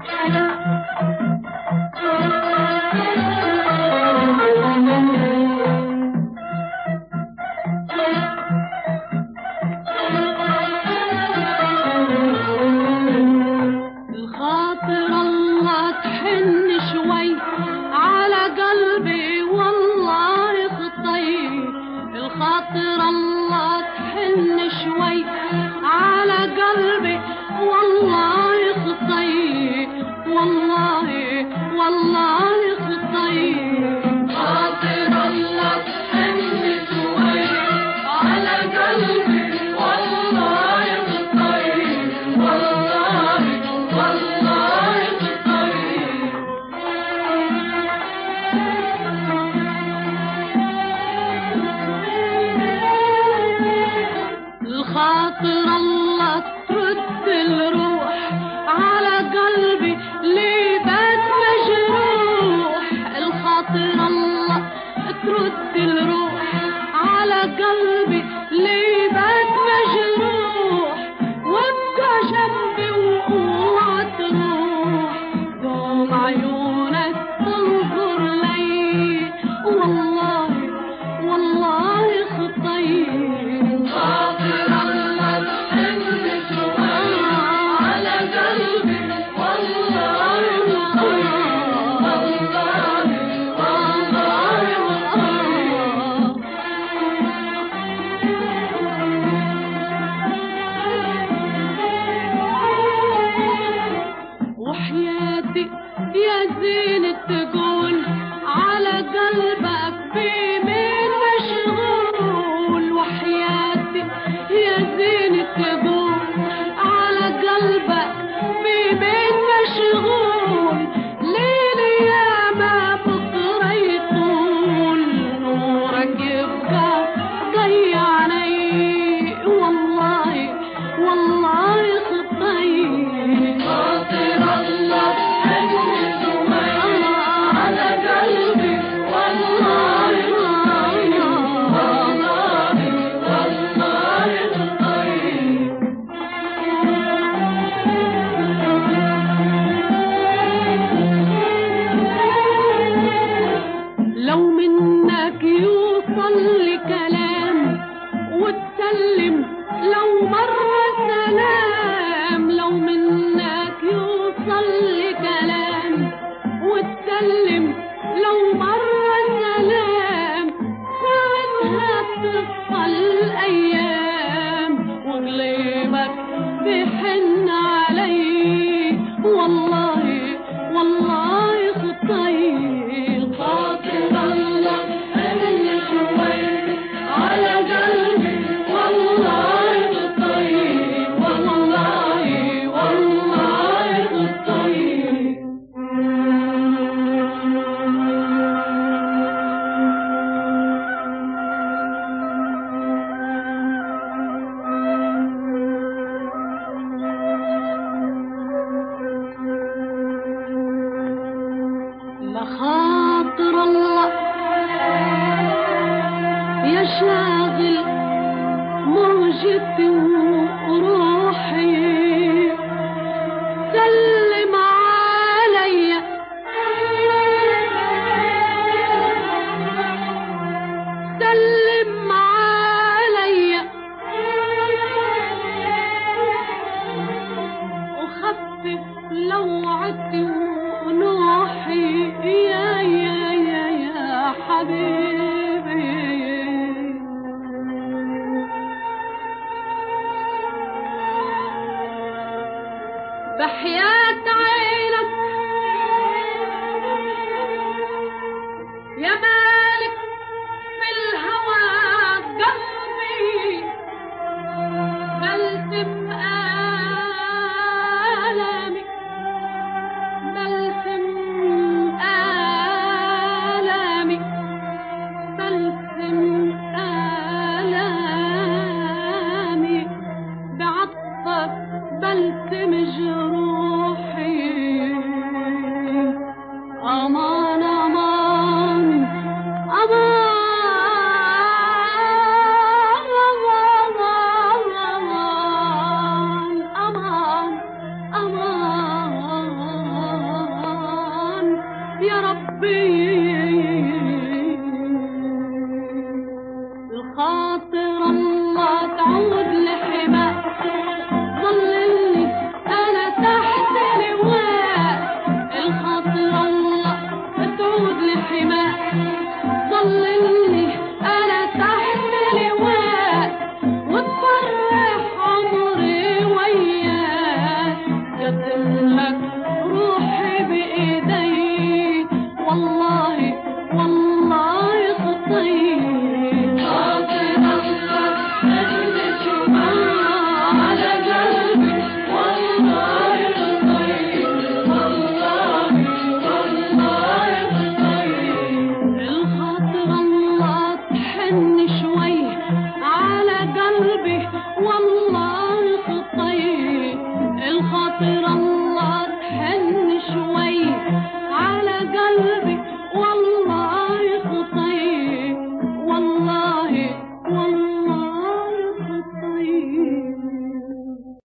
الخاطر يا الأيام. سلم بيه الخاطر الله تعود شوي على قلبي.